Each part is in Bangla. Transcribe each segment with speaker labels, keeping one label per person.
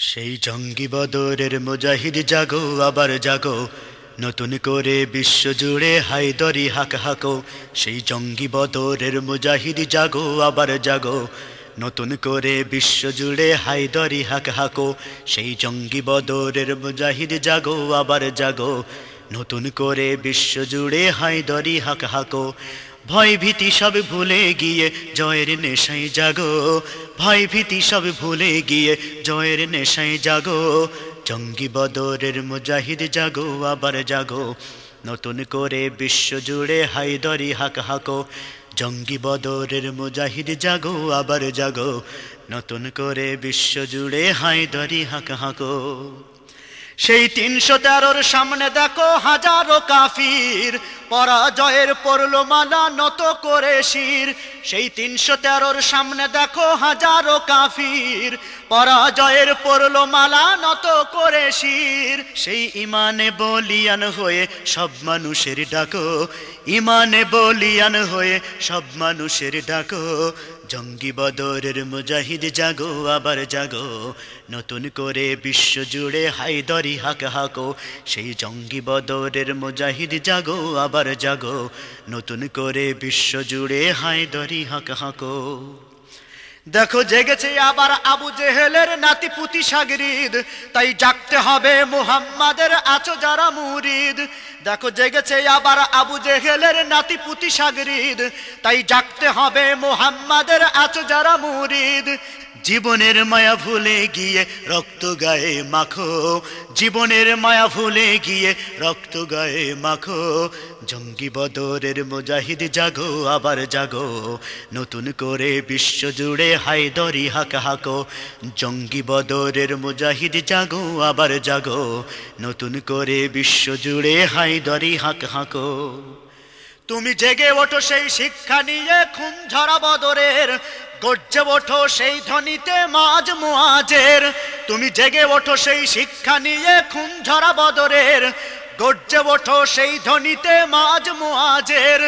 Speaker 1: সেই জঙ্গি বদরের মুজাহিদ জাগো, আবার জাগো। নতুন করে বিশ্ব জুড়ে হাক হাকো। সেই জঙ্গি বদরের মুজাহিদ জাগো, আবার জাগো। নতুন করে বিশ্ব জুড়ে হাক হাকো। সেই জঙ্গি বদরের মুজাহিদ জাগো, আবার জাগো। নতুন করে বিশ্ব জুড়ে হায়দরি হাক হাকো। ভয় ভীতি সব ভুলে গিয়ে জয়ের নেশায় জাগো ভয় ভীতি সব ভুলে গিয়ে জয়ের নেশায় জাগো, জঙ্গি বদরের মুজাহিদ জাগো, আবার জাগো, নতুন করে বিশ্ব জুড়ে হায়দরি হাক হাকো, জঙ্গি বদরের মুজাহিদ জাগো, আবার জাগো, নতুন করে বিশ্ব জুড়ে হায়দরি হাক হাকো। সেই তিনশো তেরোর সামনে দেখো হাজারো কাফির, পরাজয়ের পড়ল মালা নত করে শির। সেই তিনশো তেরোর সামনে দেখো হাজারো কাফির, পরাজয়ের পড়ল মালা নত করে শির। সেই ইমানে বলিয়ান হয়ে সব মানুষের ডাকো, ইমানে বলিয়ান হয়ে সব মানুষের ডাকো। জঙ্গি বদরের মুজাহিদ জাগো, আবার জাগো। নতুন করে বিশ্ব জুড়ে হায়দরি হাক হাকো। সেই জঙ্গি বদরের মুজাহিদ জাগো, আবার জাগো। নতুন করে বিশ্ব জুড়ে হায়দরি হাক হাকো। দেখো জেগেছে আবার আবু জেহেলের নাতি পুতি সাগরিদ। তাই জাগতে হবে মুহাম্মাদের আছো যারা মুরিদ। দেখো জেগেছে আবার আবু জেহেলের নাতি পুতি সাগরিদ। তাই জাগতে হবে মুহাম্মাদের আছো যারা মুরিদ। জীবনের মায়া ভুলে গিয়ে রক্ত গায়ে মাখো। জীবনের মায়া ভুলে গিয়ে রক্ত গায়ে মাখো। জঙ্গি বদরের মুজাহিদ জাগো, আবার জাগো। নতুন করে বিশ্ব জুড়ে হায়দরি হাক হাকো, জঙ্গি বদরের মুজাহিদ জাগো, আবার জাগো, নতুন করে বিশ্ব জুড়ে হায়দরি হাক হাকো। তুমি জেগে ওঠো সেই শিক্ষা নিয়ে, খুন ঝরা বদরের, গর্জে ওঠো সেই ধ্বনিতে মাঝ মুআজের। তুমি জেগে ওঠো সেই শিক্ষা নিয়ে, খুন ঝরা বদরের, গর্জে ওঠো সেই ধ্বনিতে মাঝ মুআজের।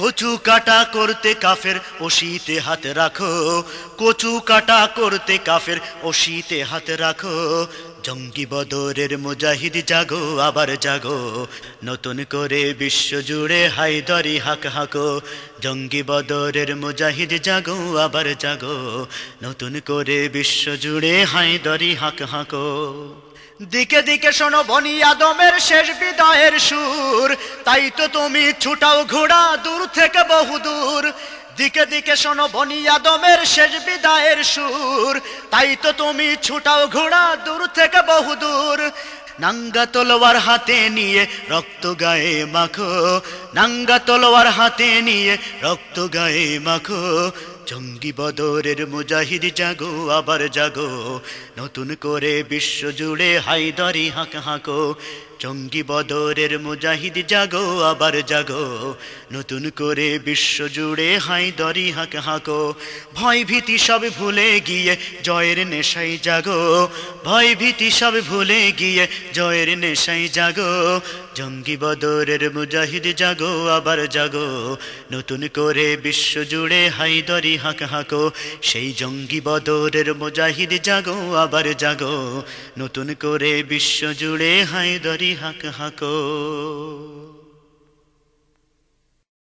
Speaker 1: কচু কাটা করতে কাফের, ওশিতে হাত রাখো। কচু কাটা করতে কাফের, ওশিতে হাত রাখো। জঙ্গি বদরের মুজাহিদ জাগো, আবার জাগো। নতুন করে বিশ্ব জুড়ে হায়দরি হাক হাকো। জঙ্গি বদরের মুজাহিদ জাগো, আবার জাগো। নতুন করে বিশ্ব জুড়ে হায়দরি হাক হাকো। দিকে দিকে শোনো বনি আদমের শেষ বিদায়ের সুর। তাই তো তুমি ছুটাও ঘোড়া দূর থেকে বহু দূর। দিকে দিকে শোনো বনি আদমের শেষ বিদায়ের সুর। তাই তো তুমি ছুটাও ঘোড়া দূর থেকে বহু দূর। নাঙ্গা তলোয়ার হাতে নিয়ে রক্ত গায়ে মাখো। নাঙ্গা তলোয়ার হাতে নিয়ে রক্ত গায়ে মাখো। জঙ্গি বদরের মুজাহিদ জাগো, আবার জাগো। নতুন করে বিশ্ব জুড়ে হায়দরি হাঁক হাঁকো। জঙ্গি বদরের মুজাহিদ জাগো, আবার জাগো। নতুন করে বিশ্ব জুড়ে হায়দরি হাঁক হাঁকো। ভয় ভীতি সব ভুলে গিয়ে জয়ের নেশাই জাগো। ভয় ভীতি সব ভুলে গিয়ে জয়ের নেশাই জাগো। জঙ্গি বদরের মুজাহিদ জাগো, আবার জাগো। নতুন করে বিশ্ব জুড়ে হায়দরি হাঁক হাঁকো, সেই জঙ্গি বদরের মুজাহিদ জাগো, আবার জাগো, নতুন করে বিশ্ব জুড়ে হায়দরি হাঁক হাঁকো।